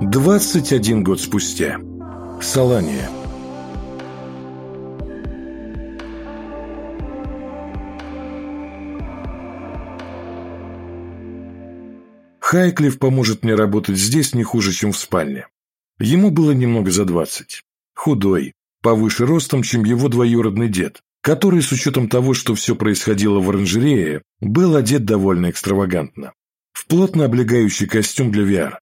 21 год спустя. Салания. Хайклифф поможет мне работать здесь не хуже, чем в спальне. Ему было немного за двадцать. Худой, повыше ростом, чем его двоюродный дед, который, с учетом того, что все происходило в оранжерее, был одет довольно экстравагантно. В плотно облегающий костюм для VR,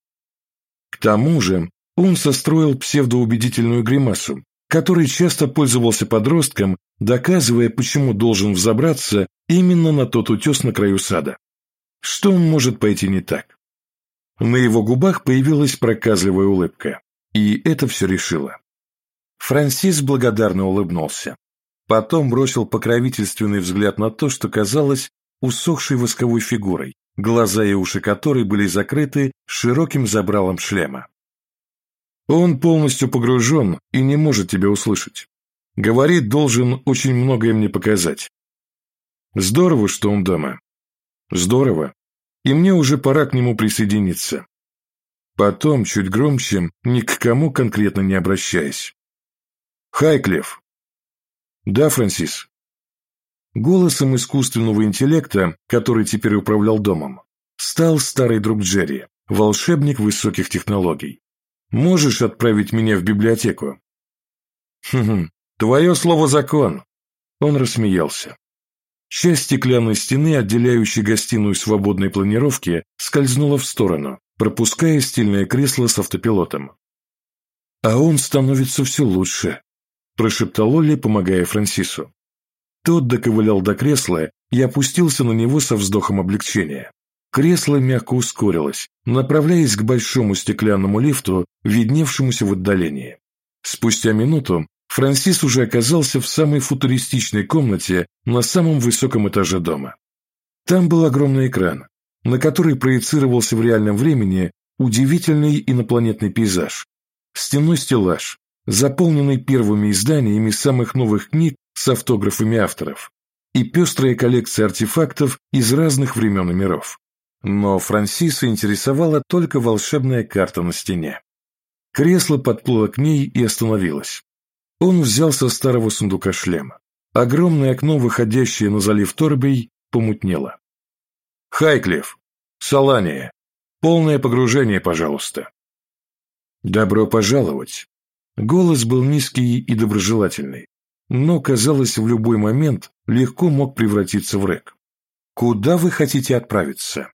к тому же он состроил псевдоубедительную гримасу, которой часто пользовался подростком, доказывая, почему должен взобраться именно на тот утес на краю сада. Что может пойти не так? На его губах появилась проказливая улыбка, и это все решило. Франсис благодарно улыбнулся. Потом бросил покровительственный взгляд на то, что казалось усохшей восковой фигурой, глаза и уши которой были закрыты широким забралом шлема. Он полностью погружен и не может тебя услышать. Говорит, должен очень многое мне показать. Здорово, что он дома. Здорово. И мне уже пора к нему присоединиться. Потом, чуть громче, ни к кому конкретно не обращаясь. Хайклев. Да, Франсис. Голосом искусственного интеллекта, который теперь управлял домом, стал старый друг Джерри, волшебник высоких технологий. «Можешь отправить меня в библиотеку?» «Хм, твое слово закон!» Он рассмеялся. Часть стеклянной стены, отделяющей гостиную свободной планировки, скользнула в сторону, пропуская стильное кресло с автопилотом. «А он становится все лучше», – прошептал Олли, помогая Франсису. Тот доковылял до кресла и опустился на него со вздохом облегчения. Кресло мягко ускорилось, направляясь к большому стеклянному лифту, видневшемуся в отдалении. Спустя минуту Франсис уже оказался в самой футуристичной комнате на самом высоком этаже дома. Там был огромный экран, на который проецировался в реальном времени удивительный инопланетный пейзаж. Стенной стеллаж, заполненный первыми изданиями самых новых книг с автографами авторов и пестрая коллекция артефактов из разных времен и миров. Но Франсиса интересовала только волшебная карта на стене. Кресло подплыло к ней и остановилось. Он взял со старого сундука шлем. Огромное окно, выходящее на залив Торбей, помутнело. «Хайклев! Салания! Полное погружение, пожалуйста!» «Добро пожаловать!» Голос был низкий и доброжелательный но, казалось, в любой момент легко мог превратиться в рэк. Куда вы хотите отправиться?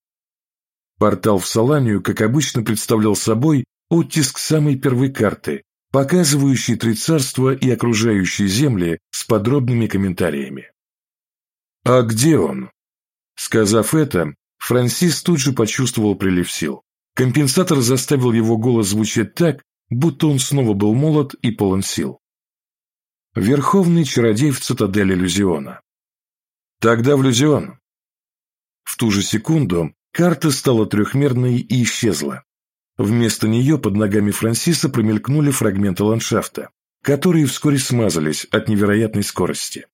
Портал в Саланию, как обычно, представлял собой оттиск самой первой карты, показывающей три царства и окружающие земли с подробными комментариями. «А где он?» Сказав это, Франсис тут же почувствовал прилив сил. Компенсатор заставил его голос звучать так, будто он снова был молод и полон сил. Верховный чародей в цитадели Люзиона. Тогда в Люзион. В ту же секунду карта стала трехмерной и исчезла. Вместо нее под ногами Франсиса промелькнули фрагменты ландшафта, которые вскоре смазались от невероятной скорости.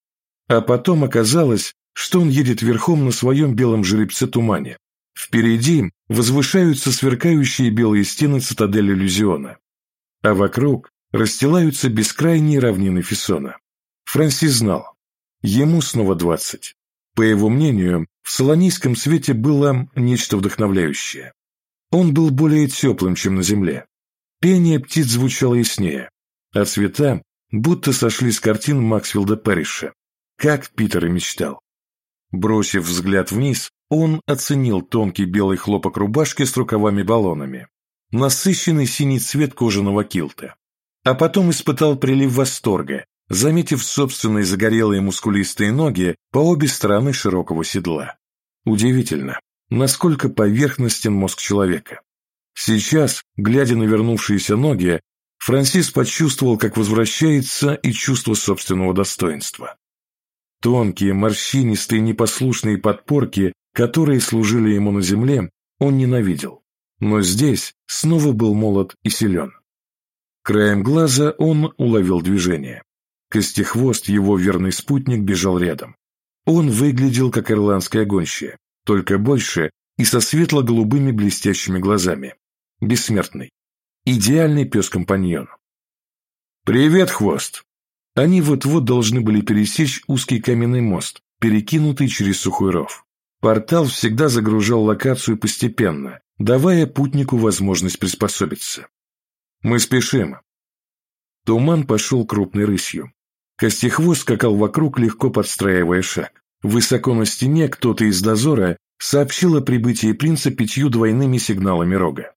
А потом оказалось, что он едет верхом на своем белом жеребце-тумане. Впереди возвышаются сверкающие белые стены цитадели Люзиона. А вокруг расстилаются бескрайние равнины Фессона. Франсис знал, ему снова двадцать. По его мнению, в солонийском свете было нечто вдохновляющее. Он был более теплым, чем на земле. Пение птиц звучало яснее, а цвета будто сошли с картин Максфилда Парриша, как Питер и мечтал. Бросив взгляд вниз, он оценил тонкий белый хлопок рубашки с рукавами-баллонами, насыщенный синий цвет кожаного килта, а потом испытал прилив восторга, заметив собственные загорелые мускулистые ноги по обе стороны широкого седла. Удивительно, насколько поверхностен мозг человека. Сейчас, глядя на вернувшиеся ноги, Франсис почувствовал, как возвращается и чувство собственного достоинства. Тонкие, морщинистые, непослушные подпорки, которые служили ему на земле, он ненавидел. Но здесь снова был молод и силен. Краем глаза он уловил движение. Костехвост, его верный спутник, бежал рядом. Он выглядел как ирландская гончая, только больше и со светло-голубыми блестящими глазами. Бессмертный. Идеальный пес-компаньон. «Привет, хвост!» Они вот-вот должны были пересечь узкий каменный мост, перекинутый через сухой ров. Портал всегда загружал локацию постепенно, давая путнику возможность приспособиться. «Мы спешим». Туман пошел крупной рысью. Костехвост скакал вокруг, легко подстраивая шаг. Высоко на стене кто-то из дозора сообщил о прибытии принца пятью двойными сигналами рога.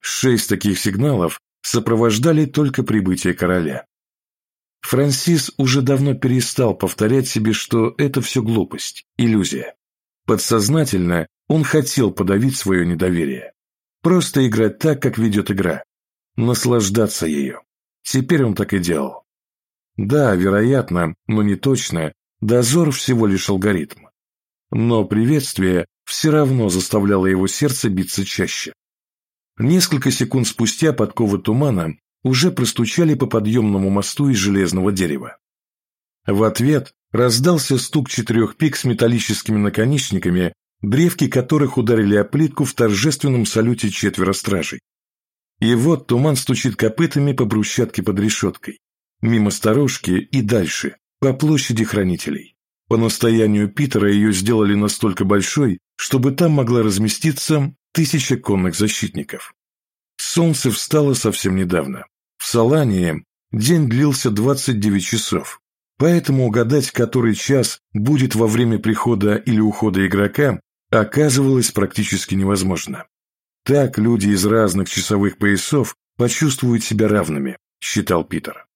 Шесть таких сигналов сопровождали только прибытие короля. Франсис уже давно перестал повторять себе, что это все глупость, иллюзия. Подсознательно он хотел подавить свое недоверие. Просто играть так, как ведет игра. Наслаждаться ею. Теперь он так и делал. Да, вероятно, но не точно, дозор всего лишь алгоритм. Но приветствие все равно заставляло его сердце биться чаще. Несколько секунд спустя подковы тумана уже простучали по подъемному мосту из железного дерева. В ответ раздался стук четырех пик с металлическими наконечниками, древки которых ударили о плитку в торжественном салюте четверо стражей. И вот туман стучит копытами по брусчатке под решеткой, мимо старушки и дальше, по площади хранителей. По настоянию Питера ее сделали настолько большой, чтобы там могла разместиться тысяча конных защитников. Солнце встало совсем недавно. В Салании день длился 29 часов, поэтому угадать, который час будет во время прихода или ухода игрока, оказывалось практически невозможно. Так люди из разных часовых поясов почувствуют себя равными, считал Питер.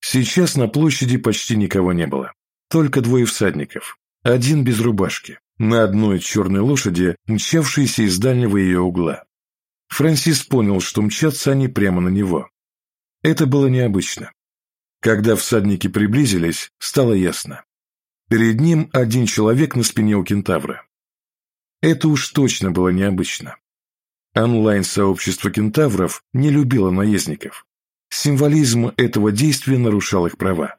Сейчас на площади почти никого не было. Только двое всадников. Один без рубашки. На одной черной лошади, мчавшейся из дальнего ее угла. Франсис понял, что мчатся они прямо на него. Это было необычно. Когда всадники приблизились, стало ясно. Перед ним один человек на спине у кентавра. Это уж точно было необычно. Онлайн-сообщество кентавров не любило наездников. Символизм этого действия нарушал их права.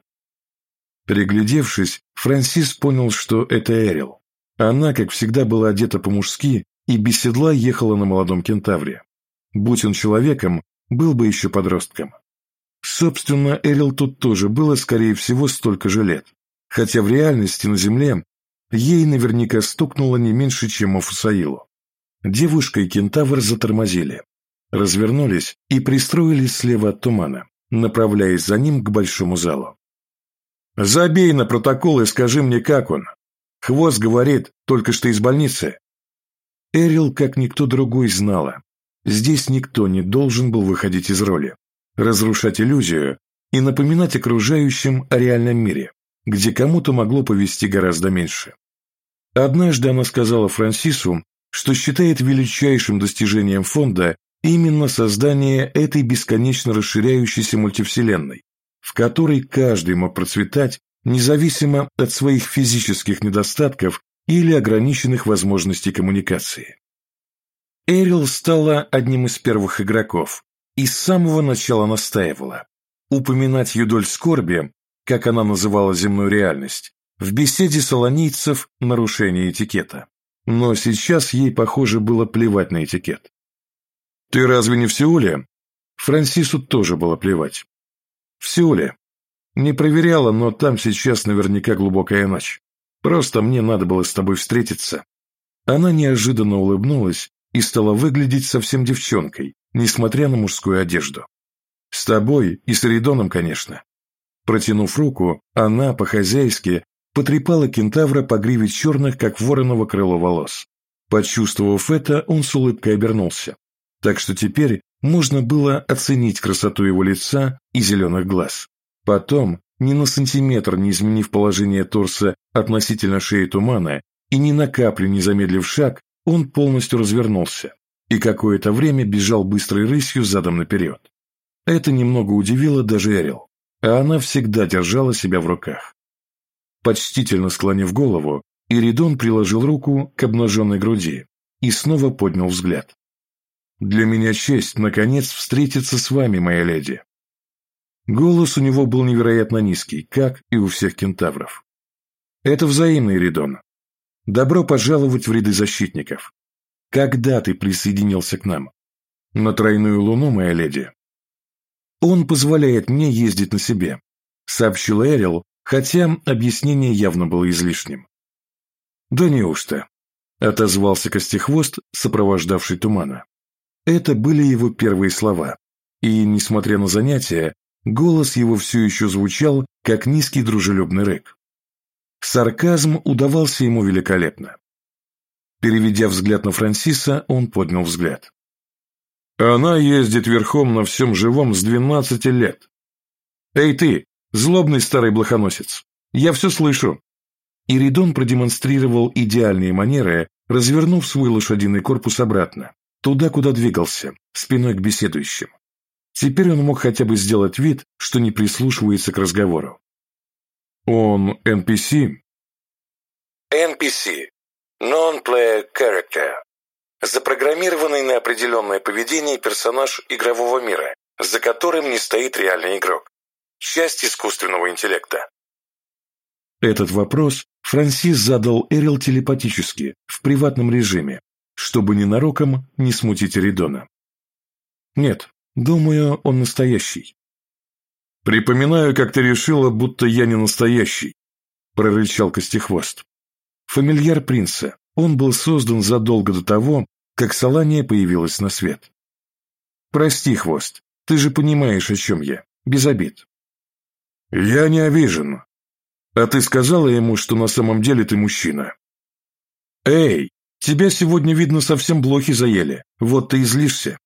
Приглядевшись, Франсис понял, что это Эрил. Она, как всегда, была одета по-мужски и без седла ехала на молодом кентавре. Будь он человеком, был бы еще подростком. Собственно, Эрил тут тоже было, скорее всего, столько же лет. Хотя в реальности на Земле ей наверняка стукнуло не меньше, чем Офусаилу. Девушка и кентавр затормозили, развернулись и пристроились слева от тумана, направляясь за ним к большому залу. «Забей на протокол и скажи мне, как он. Хвост говорит, только что из больницы». Эрил, как никто другой, знала. Здесь никто не должен был выходить из роли, разрушать иллюзию и напоминать окружающим о реальном мире, где кому-то могло повести гораздо меньше. Однажды она сказала Франсису, что считает величайшим достижением фонда именно создание этой бесконечно расширяющейся мультивселенной, в которой каждый мог процветать независимо от своих физических недостатков или ограниченных возможностей коммуникации. Эрил стала одним из первых игроков и с самого начала настаивала. Упоминать юдоль скорби, как она называла земную реальность, в беседе солонийцев нарушение этикета. Но сейчас ей, похоже, было плевать на этикет. «Ты разве не в Сеуле?» Франсису тоже было плевать. «В Сеуле. Не проверяла, но там сейчас наверняка глубокая ночь. Просто мне надо было с тобой встретиться». Она неожиданно улыбнулась и стала выглядеть совсем девчонкой, несмотря на мужскую одежду. «С тобой и с Ридоном, конечно». Протянув руку, она, по-хозяйски, потрепала кентавра по гриве черных, как вороново крыло волос. Почувствовав это, он с улыбкой обернулся. Так что теперь можно было оценить красоту его лица и зеленых глаз. Потом, ни на сантиметр не изменив положение торса относительно шеи тумана и ни на каплю не замедлив шаг, он полностью развернулся и какое-то время бежал быстрой рысью задом наперед. Это немного удивило даже Эрил, а она всегда держала себя в руках. Почтительно склонив голову, Иридон приложил руку к обнаженной груди и снова поднял взгляд. «Для меня честь, наконец, встретиться с вами, моя леди». Голос у него был невероятно низкий, как и у всех кентавров. «Это взаимный, Иридон. Добро пожаловать в ряды защитников. Когда ты присоединился к нам? На тройную луну, моя леди. Он позволяет мне ездить на себе», — сообщил Эрил, хотя объяснение явно было излишним. «Да неужто?» — отозвался Костехвост, сопровождавший тумана. Это были его первые слова, и, несмотря на занятия, голос его все еще звучал, как низкий дружелюбный рэк. Сарказм удавался ему великолепно. Переведя взгляд на Франсиса, он поднял взгляд. «Она ездит верхом на всем живом с двенадцати лет. Эй ты, злобный старый блохоносец, я все слышу!» Иридон продемонстрировал идеальные манеры, развернув свой лошадиный корпус обратно, туда, куда двигался, спиной к беседующим. Теперь он мог хотя бы сделать вид, что не прислушивается к разговору. Он NPC? NPC – Non-Player Character. Запрограммированный на определенное поведение персонаж игрового мира, за которым не стоит реальный игрок. Часть искусственного интеллекта. Этот вопрос Франсис задал Эрил телепатически, в приватном режиме, чтобы ненароком не смутить Эридона. Нет, думаю, он настоящий. «Припоминаю, как ты решила, будто я не настоящий», — прорычал Костехвост. Фамильяр принца. Он был создан задолго до того, как Салания появилась на свет. «Прости, Хвост, ты же понимаешь, о чем я. Без обид». «Я не обижен. А ты сказала ему, что на самом деле ты мужчина?» «Эй, тебя сегодня, видно, совсем блохи заели. Вот ты и злишься».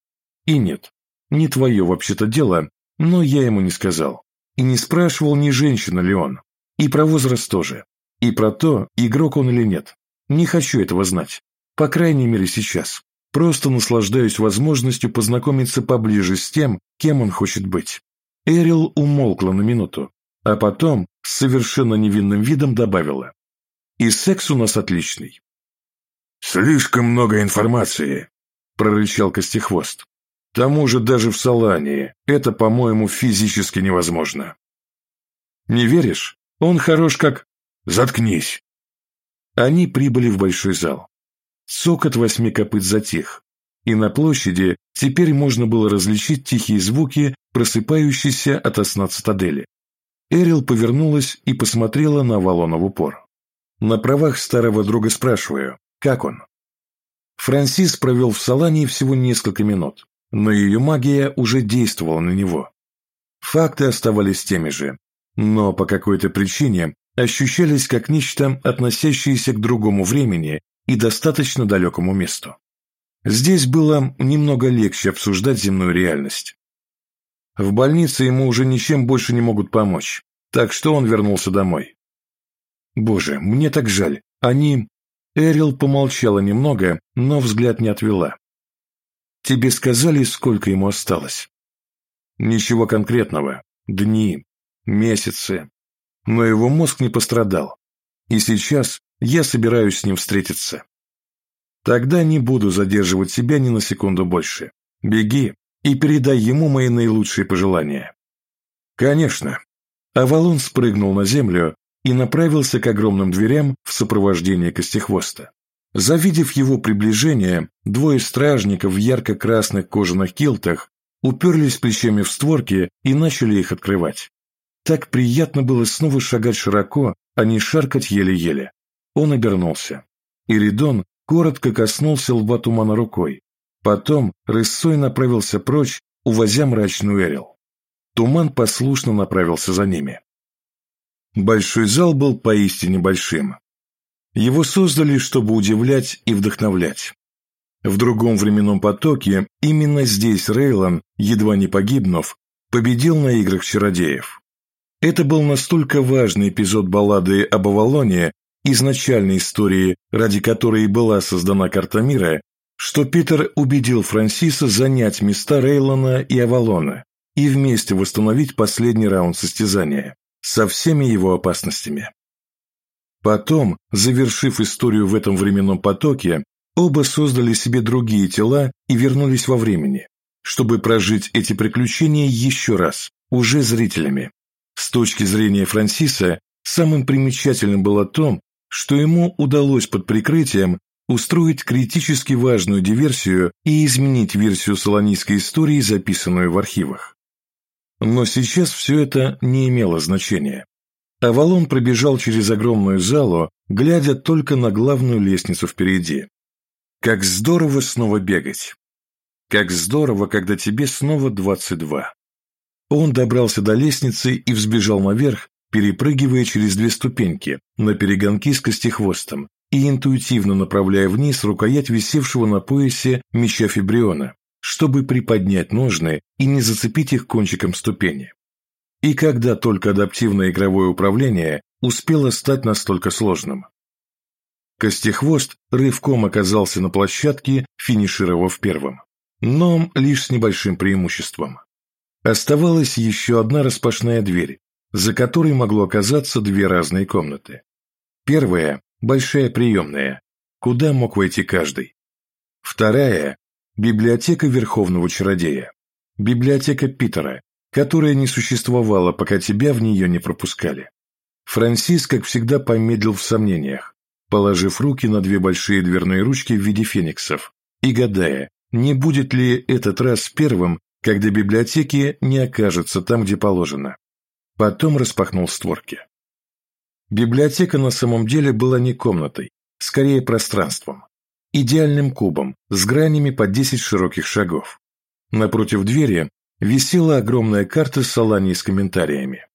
«И нет, не твое вообще-то дело, но я ему не сказал. И не спрашивал, не женщина ли он. И про возраст тоже. И про то, игрок он или нет. Не хочу этого знать. По крайней мере сейчас. Просто наслаждаюсь возможностью познакомиться поближе с тем, кем он хочет быть. Эрил умолкла на минуту, а потом с совершенно невинным видом добавила. И секс у нас отличный. «Слишком много информации», — прорычал Костехвост тому же даже в Салании это, по-моему, физически невозможно. Не веришь? Он хорош как... Заткнись. Они прибыли в большой зал. Сокот восьми копыт затих, и на площади теперь можно было различить тихие звуки, просыпающиеся от сна цитадели. Эрил повернулась и посмотрела на Авалона в упор. На правах старого друга спрашиваю, как он? Франсис провел в Салании всего несколько минут но ее магия уже действовала на него. Факты оставались теми же, но по какой-то причине ощущались как нечто, относящееся к другому времени и достаточно далекому месту. Здесь было немного легче обсуждать земную реальность. В больнице ему уже ничем больше не могут помочь, так что он вернулся домой. Боже, мне так жаль. Они... Эрил помолчала немного, но взгляд не отвела. Тебе сказали, сколько ему осталось? Ничего конкретного. Дни, месяцы. Но его мозг не пострадал. И сейчас я собираюсь с ним встретиться. Тогда не буду задерживать себя ни на секунду больше. Беги и передай ему мои наилучшие пожелания. Конечно. Авалон спрыгнул на землю и направился к огромным дверям в сопровождении Костехвоста. Завидев его приближение, двое стражников в ярко-красных кожаных килтах уперлись плечами в створки и начали их открывать. Так приятно было снова шагать широко, а не шаркать еле-еле. Он обернулся. Иридон коротко коснулся лба тумана рукой. Потом рысцой направился прочь, увозя мрачную Эрил. Туман послушно направился за ними. Большой зал был поистине большим. Его создали, чтобы удивлять и вдохновлять. В другом временном потоке именно здесь Рейлан, едва не погибнув, победил на играх чародеев. Это был настолько важный эпизод баллады об Авалоне, изначальной истории, ради которой была создана карта мира, что Питер убедил Франсиса занять места Рейлана и Авалона и вместе восстановить последний раунд состязания со всеми его опасностями. Потом, завершив историю в этом временном потоке, оба создали себе другие тела и вернулись во времени, чтобы прожить эти приключения еще раз, уже зрителями. С точки зрения Франсиса, самым примечательным было то, что ему удалось под прикрытием устроить критически важную диверсию и изменить версию солонийской истории, записанную в архивах. Но сейчас все это не имело значения. Авалон пробежал через огромную залу, глядя только на главную лестницу впереди. Как здорово снова бегать! Как здорово, когда тебе снова 22. Он добрался до лестницы и взбежал наверх, перепрыгивая через две ступеньки на перегонки с костехвостом и интуитивно направляя вниз рукоять висевшего на поясе меча Фибриона, чтобы приподнять ножны и не зацепить их кончиком ступени. И когда только адаптивное игровое управление успело стать настолько сложным. Костехвост рывком оказался на площадке, финишировав первым. Но лишь с небольшим преимуществом. Оставалась еще одна распашная дверь, за которой могло оказаться две разные комнаты. Первая – большая приемная, куда мог войти каждый. Вторая – библиотека Верховного Чародея, библиотека Питера, которая не существовала, пока тебя в нее не пропускали. Франсис, как всегда, помедлил в сомнениях, положив руки на две большие дверные ручки в виде фениксов и гадая, не будет ли этот раз первым, когда библиотеки не окажется там, где положено. Потом распахнул створки. Библиотека на самом деле была не комнатой, скорее пространством. Идеальным кубом, с гранями по 10 широких шагов. Напротив двери висела огромная карта с Аланией с комментариями.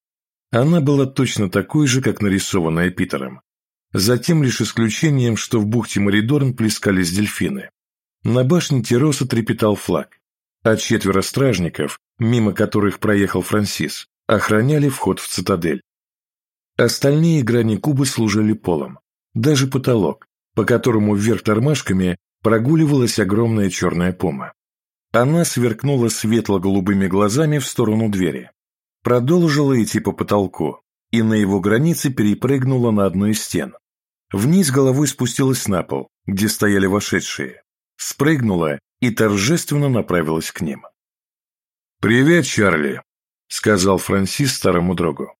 Она была точно такой же, как нарисованная Питером. Затем лишь исключением, что в бухте Маридорн плескались дельфины. На башне Тероса трепетал флаг, а четверо стражников, мимо которых проехал Франсис, охраняли вход в цитадель. Остальные грани куба служили полом, даже потолок, по которому вверх тормашками прогуливалась огромная черная пома. Она сверкнула светло-голубыми глазами в сторону двери, продолжила идти по потолку и на его границе перепрыгнула на одну из стен. Вниз головой спустилась на пол, где стояли вошедшие, спрыгнула и торжественно направилась к ним. «Привет, Чарли!» — сказал Франсис старому другу.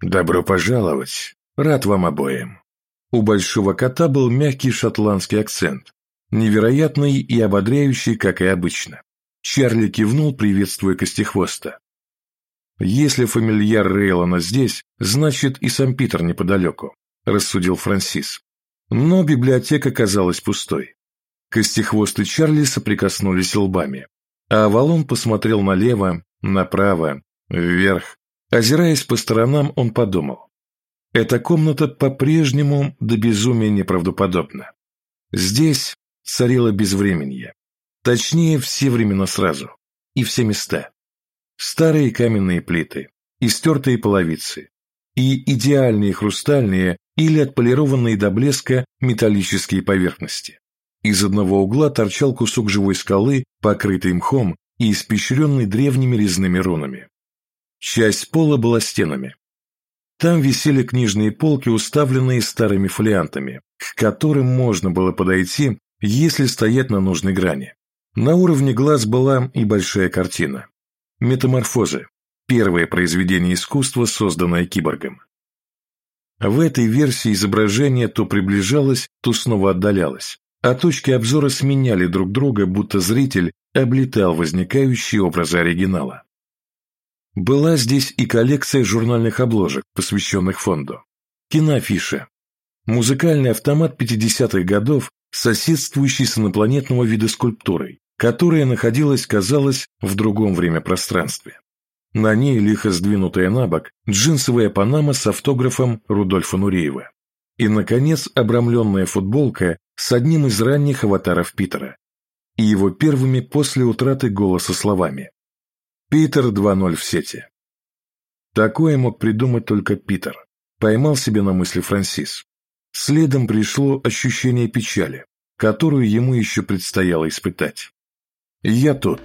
«Добро пожаловать. Рад вам обоим». У большого кота был мягкий шотландский акцент, невероятный и ободряющий, как и обычно. Чарли кивнул, приветствуя Костехвоста. «Если фамильяр Рейлона здесь, значит и сам Питер неподалеку», – рассудил Франсис. Но библиотека казалась пустой. Костехвост и Чарли соприкоснулись лбами, а Авалон посмотрел налево, направо, вверх. Озираясь по сторонам, он подумал. Эта комната по-прежнему до безумия неправдоподобна. Здесь царило безвременье. Точнее, все времена сразу. И все места. Старые каменные плиты, истертые половицы и идеальные хрустальные или отполированные до блеска металлические поверхности. Из одного угла торчал кусок живой скалы, покрытый мхом и испещренный древними резными рунами. Часть пола была стенами. Там висели книжные полки, уставленные старыми фолиантами, к которым можно было подойти, если стоять на нужной грани. На уровне глаз была и большая картина. Метаморфозы. Первое произведение искусства, созданное киборгом. В этой версии изображение то приближалось, то снова отдалялось, а точки обзора сменяли друг друга, будто зритель облетал возникающие образы оригинала. Была здесь и коллекция журнальных обложек, посвященных фонду. Киноафиша. Музыкальный автомат 50-х годов, соседствующий с инопланетного вида скульптурой, которая находилась, казалось, в другом времяпространстве. На ней, лихо сдвинутая на бок, джинсовая панама с автографом Рудольфа Нуреева. И, наконец, обрамленная футболка с одним из ранних аватаров Питера, и его первыми после утраты голоса словами. Питер 2.0 в сети. Такое мог придумать только Питер. Поймал себе на мысли Франсис. Следом пришло ощущение печали, которую ему еще предстояло испытать. «Я тут»,